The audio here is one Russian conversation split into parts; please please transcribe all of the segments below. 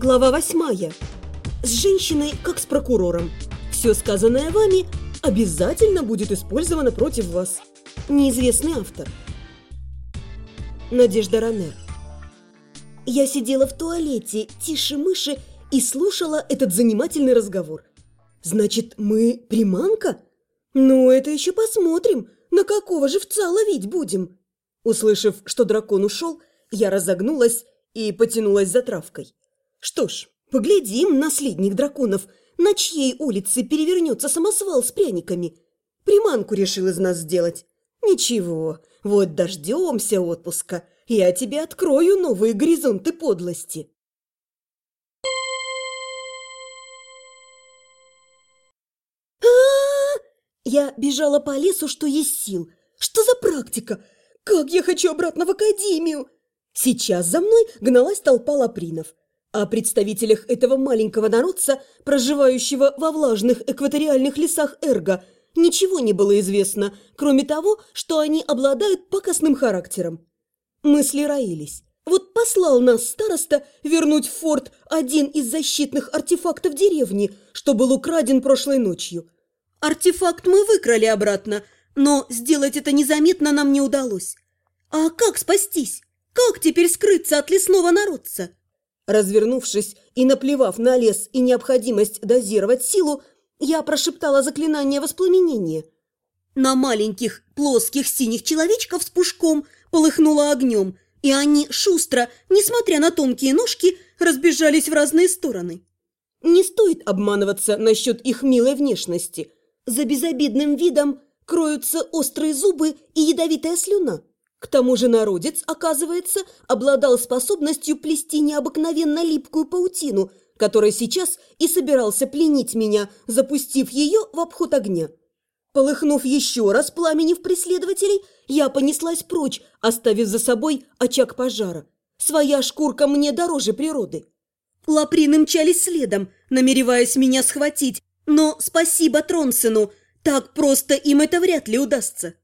Глава восьмая. С женщиной, как с прокурором. Все сказанное вами обязательно будет использовано против вас. Неизвестный автор. Надежда Ранер. Я сидела в туалете, тише мыши, и слушала этот занимательный разговор. Значит, мы приманка? Ну, это еще посмотрим, на какого живца ловить будем. Услышав, что дракон ушел, я разогнулась и потянулась за травкой. Что ж, поглядим, наследник драконов, на чьей улице перевернется самосвал с пряниками. Приманку решил из нас сделать. Ничего, вот дождемся отпуска, я тебе открою новые горизонты подлости. А-а-а! Я бежала по лесу, что есть сил. Что за практика? Как я хочу обратно в академию! Сейчас за мной гналась толпа лапринов. О представителях этого маленького народца, проживающего во влажных экваториальных лесах Эрго, ничего не было известно, кроме того, что они обладают пакостным характером. Мысли роились. Вот послал нас староста вернуть в форт один из защитных артефактов деревни, что был украден прошлой ночью. Артефакт мы выкрали обратно, но сделать это незаметно нам не удалось. А как спастись? Как теперь скрыться от лесного народца? Развернувшись и наплевав на лес и необходимость дозировать силу, я прошептала заклинание воспламенения. На маленьких плоских синих человечков с пушком полыхнуло огнем, и они шустро, несмотря на тонкие ножки, разбежались в разные стороны. Не стоит обманываться насчет их милой внешности. За безобидным видом кроются острые зубы и ядовитая слюна. К тому же народец, оказывается, обладал способностью плести необыкновенно липкую паутину, которая сейчас и собирался пленить меня, запустив ее в обход огня. Полыхнув еще раз пламени в преследователей, я понеслась прочь, оставив за собой очаг пожара. Своя шкурка мне дороже природы. Лаприны мчались следом, намереваясь меня схватить, но спасибо Тронсену, так просто им это вряд ли удастся.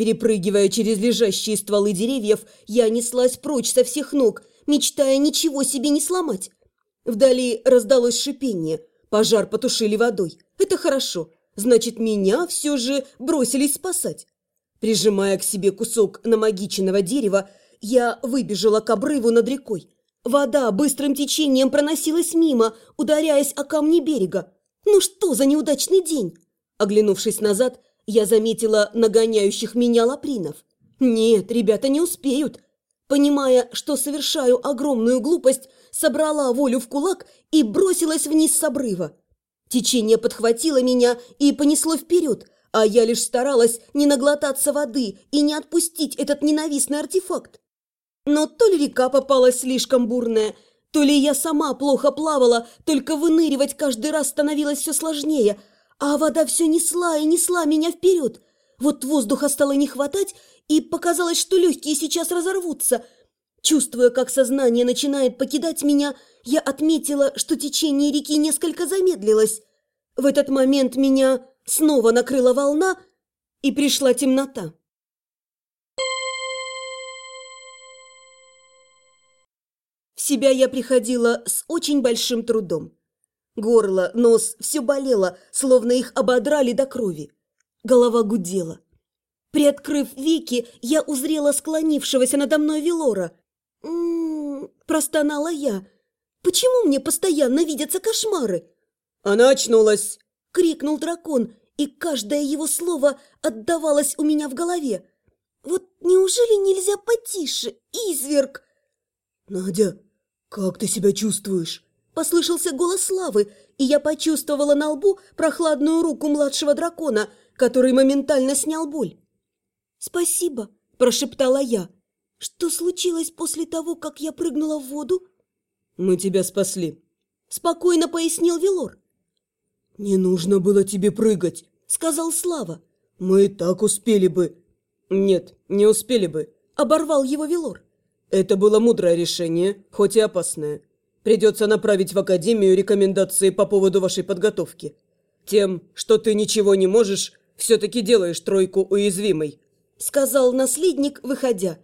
Перепрыгивая через лежащие стволы деревьев, я неслась прочь со всех ног, мечтая ничего себе не сломать. Вдали раздалось шипение. Пожар потушили водой. Это хорошо. Значит, меня все же бросились спасать. Прижимая к себе кусок намагиченного дерева, я выбежала к обрыву над рекой. Вода быстрым течением проносилась мимо, ударяясь о камни берега. Ну что за неудачный день? Оглянувшись назад, я заметила нагоняющих меня лапринов. Нет, ребята не успеют. Понимая, что совершаю огромную глупость, собрала волю в кулак и бросилась вниз с обрыва. Течение подхватило меня и понесло вперед, а я лишь старалась не наглотаться воды и не отпустить этот ненавистный артефакт. Но то ли река попалась слишком бурная, то ли я сама плохо плавала, только выныривать каждый раз становилось все сложнее – а вода все несла и несла меня вперед. Вот воздуха стало не хватать, и показалось, что легкие сейчас разорвутся. Чувствуя, как сознание начинает покидать меня, я отметила, что течение реки несколько замедлилось. В этот момент меня снова накрыла волна, и пришла темнота. В себя я приходила с очень большим трудом. Горло, нос, все болело, словно их ободрали до крови. Голова гудела. Приоткрыв веки, я узрела склонившегося надо мной Велора. «М-м-м», простонала я. «Почему мне постоянно видятся кошмары?» «Она очнулась!» — крикнул дракон, и каждое его слово отдавалось у меня в голове. «Вот неужели нельзя потише, изверг?» «Надя, как ты себя чувствуешь?» Послышался голос Славы, и я почувствовала на лбу прохладную руку младшего дракона, который моментально снял боль. «Спасибо», – прошептала я. «Что случилось после того, как я прыгнула в воду?» «Мы тебя спасли», – спокойно пояснил Велор. «Не нужно было тебе прыгать», – сказал Слава. «Мы и так успели бы». «Нет, не успели бы», – оборвал его Велор. «Это было мудрое решение, хоть и опасное. Придется направить в академию рекомендации по поводу вашей подготовки. Тем, что ты ничего не можешь, все-таки делаешь тройку уязвимой», — сказал наследник, выходя.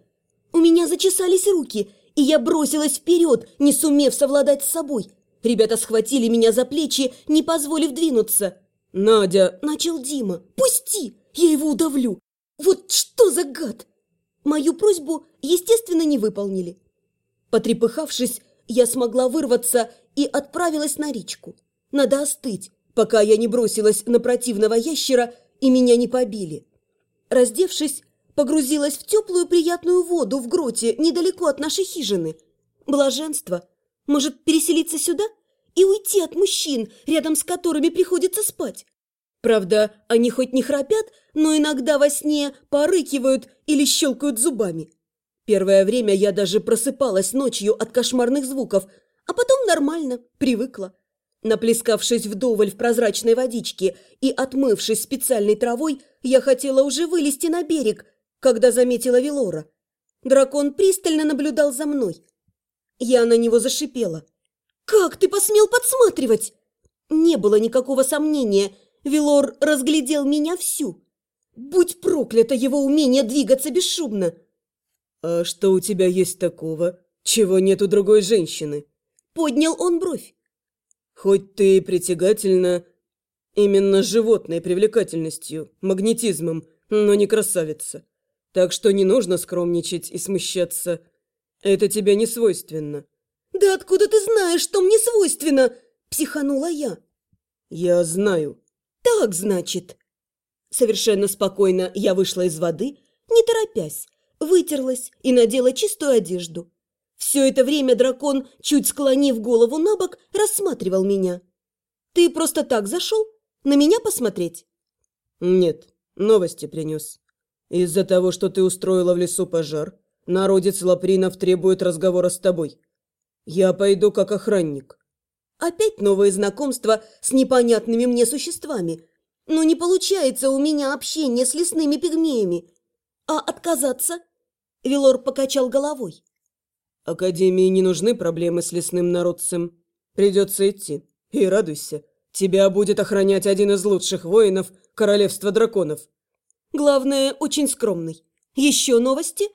У меня зачесались руки, и я бросилась вперед, не сумев совладать с собой. Ребята схватили меня за плечи, не позволив двинуться. «Надя!» – начал Дима. «Пусти! Я его удавлю! Вот что за гад!» Мою просьбу, естественно, не выполнили. Потрепыхавшись, я смогла вырваться и отправилась на речку. Надо остыть, пока я не бросилась на противного ящера и меня не побили. Раздевшись, погрузилась в теплую приятную воду в гроте недалеко от нашей хижины. Блаженство. Может, переселиться сюда и уйти от мужчин, рядом с которыми приходится спать? Правда, они хоть не храпят, но иногда во сне порыкивают или щелкают зубами. Первое время я даже просыпалась ночью от кошмарных звуков, а потом нормально, привыкла. Наплескавшись вдоволь в прозрачной водичке и отмывшись специальной травой, я хотела уже вылезти на берег, когда заметила Велора. Дракон пристально наблюдал за мной. Я на него зашипела. «Как ты посмел подсматривать?» Не было никакого сомнения, Велор разглядел меня всю. Будь проклято его умение двигаться бесшумно. «А что у тебя есть такого, чего нет у другой женщины?» Поднял он бровь. «Хоть ты и притягательна именно животной привлекательностью, магнетизмом, но не красавица. Так что не нужно скромничать и смущаться. Это тебе не свойственно». «Да откуда ты знаешь, что мне свойственно?» – психанула я. «Я знаю». «Так, значит». Совершенно спокойно я вышла из воды, не торопясь, вытерлась и надела чистую одежду. Все это время дракон, чуть склонив голову на бок, рассматривал меня. «Ты просто так зашел? На меня посмотреть?» «Нет, новости принес. Из-за того, что ты устроила в лесу пожар, народец Лапринов требует разговора с тобой. Я пойду как охранник». Опять новые знакомства с непонятными мне существами. Но не получается у меня общение с лесными пигмеями. А отказаться? Велор покачал головой. Академии не нужны проблемы с лесным народцем. Придется идти. И радуйся. Тебя будет охранять один из лучших воинов Королевства Драконов. Главное, очень скромный. Еще новости?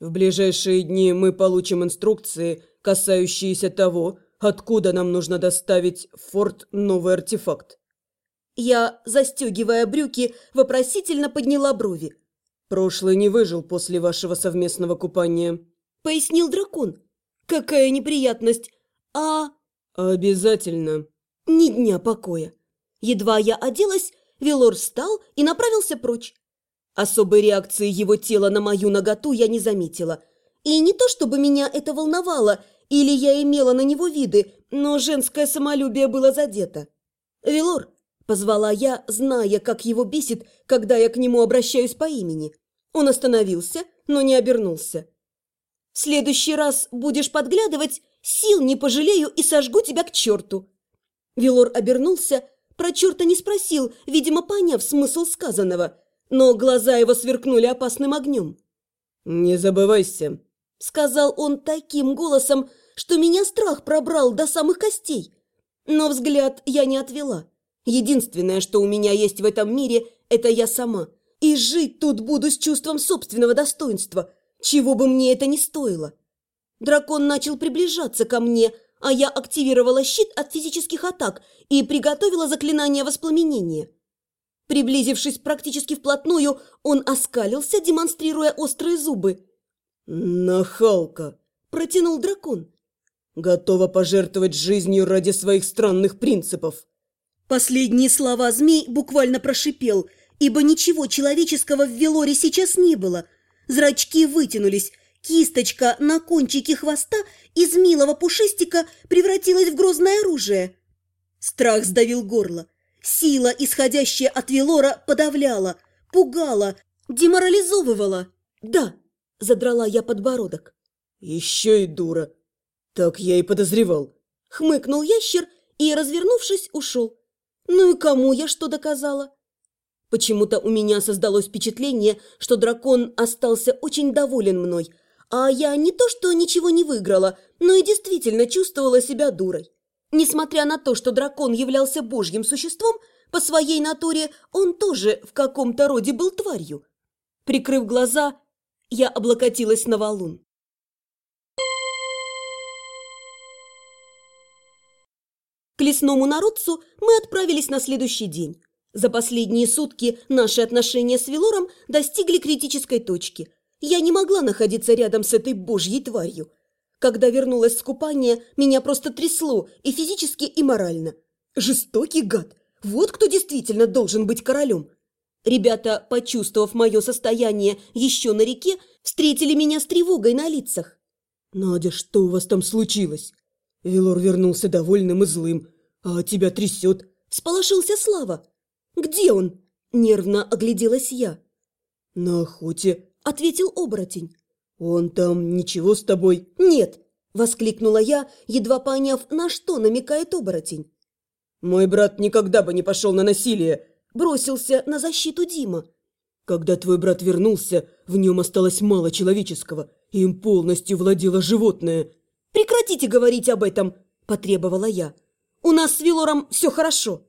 В ближайшие дни мы получим инструкции, касающиеся того, откуда нам нужно доставить в форт новый артефакт. Я, застегивая брюки, вопросительно подняла брови. «Прошлый не выжил после вашего совместного купания», — пояснил дракон. «Какая неприятность! А...» «Обязательно». «Ни дня покоя». Едва я оделась, Велор встал и направился прочь. Особой реакции его тела на мою наготу я не заметила. И не то, чтобы меня это волновало, или я имела на него виды, но женское самолюбие было задето. «Велор, Позвала я, зная, как его бесит, когда я к нему обращаюсь по имени. Он остановился, но не обернулся. «В следующий раз будешь подглядывать, сил не пожалею и сожгу тебя к черту!» Вилор обернулся, про черта не спросил, видимо, поняв смысл сказанного, но глаза его сверкнули опасным огнем. «Не забывайся», — сказал он таким голосом, что меня страх пробрал до самых костей. Но взгляд я не отвела. Единственное, что у меня есть в этом мире, это я сама. И жить тут буду с чувством собственного достоинства, чего бы мне это ни стоило. Дракон начал приближаться ко мне, а я активировала щит от физических атак и приготовила заклинание воспламенения. Приблизившись практически вплотную, он оскалился, демонстрируя острые зубы. «Нахалка!» – протянул дракон. «Готова пожертвовать жизнью ради своих странных принципов!» Последние слова змей буквально прошипел, ибо ничего человеческого в Велоре сейчас не было. Зрачки вытянулись, кисточка на кончике хвоста из милого пушистика превратилась в грозное оружие. Страх сдавил горло. Сила, исходящая от Велора, подавляла, пугала, деморализовывала. «Да», – задрала я подбородок. «Еще и дура. Так я и подозревал», – хмыкнул ящер и, развернувшись, ушел. Ну и кому я что доказала? Почему-то у меня создалось впечатление, что дракон остался очень доволен мной, а я не то что ничего не выиграла, но и действительно чувствовала себя дурой. Несмотря на то, что дракон являлся божьим существом, по своей натуре он тоже в каком-то роде был тварью. Прикрыв глаза, я облокотилась на валун. К лесному народцу мы отправились на следующий день. За последние сутки наши отношения с Велором достигли критической точки. Я не могла находиться рядом с этой божьей тварью. Когда вернулась с купания, меня просто трясло и физически, и морально. Жестокий гад! Вот кто действительно должен быть королем. Ребята, почувствовав мое состояние еще на реке, встретили меня с тревогой на лицах. «Надя, что у вас там случилось?» Велор вернулся довольным и злым. «А тебя трясет?» Сполошился Слава. «Где он?» – нервно огляделась я. «На охоте», – ответил оборотень. «Он там ничего с тобой?» «Нет», – воскликнула я, едва поняв, на что намекает оборотень. «Мой брат никогда бы не пошел на насилие», – бросился на защиту Дима. «Когда твой брат вернулся, в нем осталось мало человеческого, и им полностью владело животное». «Прекратите говорить об этом», – потребовала я. «У нас с Вилором все хорошо».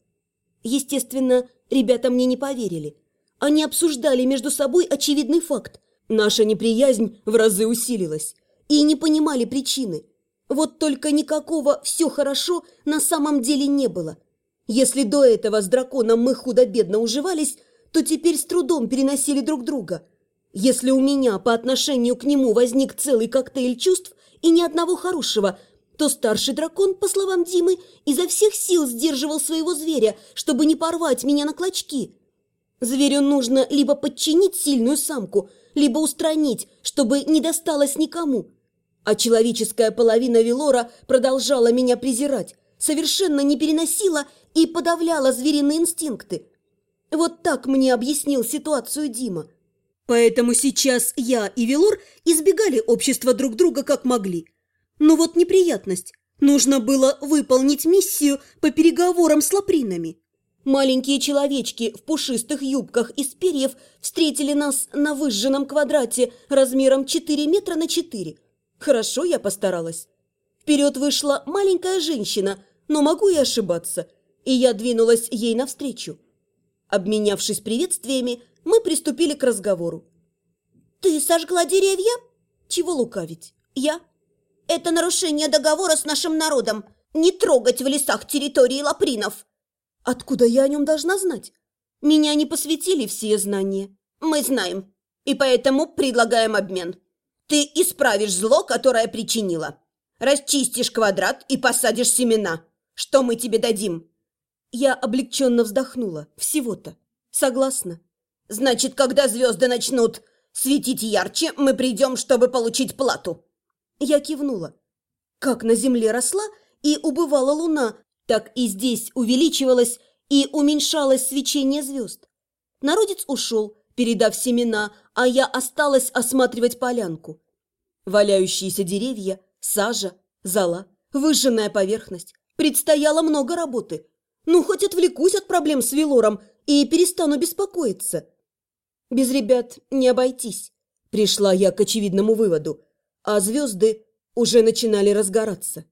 Естественно, ребята мне не поверили. Они обсуждали между собой очевидный факт. Наша неприязнь в разы усилилась. И не понимали причины. Вот только никакого «все хорошо» на самом деле не было. Если до этого с драконом мы худо-бедно уживались, то теперь с трудом переносили друг друга. Если у меня по отношению к нему возник целый коктейль чувств и ни одного хорошего – то старший дракон, по словам Димы, изо всех сил сдерживал своего зверя, чтобы не порвать меня на клочки. Зверю нужно либо подчинить сильную самку, либо устранить, чтобы не досталось никому. А человеческая половина Велора продолжала меня презирать, совершенно не переносила и подавляла звериные инстинкты. Вот так мне объяснил ситуацию Дима. Поэтому сейчас я и Велор избегали общества друг друга как могли – но вот неприятность. Нужно было выполнить миссию по переговорам с лапринами. Маленькие человечки в пушистых юбках из перьев встретили нас на выжженном квадрате размером 4 метра на 4. Хорошо я постаралась. Вперед вышла маленькая женщина, но могу и ошибаться, и я двинулась ей навстречу. Обменявшись приветствиями, мы приступили к разговору. «Ты сожгла деревья?» «Чего лукавить? Я?» Это нарушение договора с нашим народом. Не трогать в лесах территории лапринов. Откуда я о нем должна знать? Меня не посвятили все знания. Мы знаем. И поэтому предлагаем обмен. Ты исправишь зло, которое причинила. Расчистишь квадрат и посадишь семена. Что мы тебе дадим? Я облегченно вздохнула. Всего-то. Согласна. Значит, когда звезды начнут светить ярче, мы придем, чтобы получить плату. Я кивнула. Как на земле росла и убывала луна, так и здесь увеличивалось и уменьшалось свечение звезд. Народец ушел, передав семена, а я осталась осматривать полянку. Валяющиеся деревья, сажа, зола, выжженная поверхность. Предстояло много работы. Ну, хоть отвлекусь от проблем с Велором и перестану беспокоиться. Без ребят не обойтись. Пришла я к очевидному выводу а звезды уже начинали разгораться.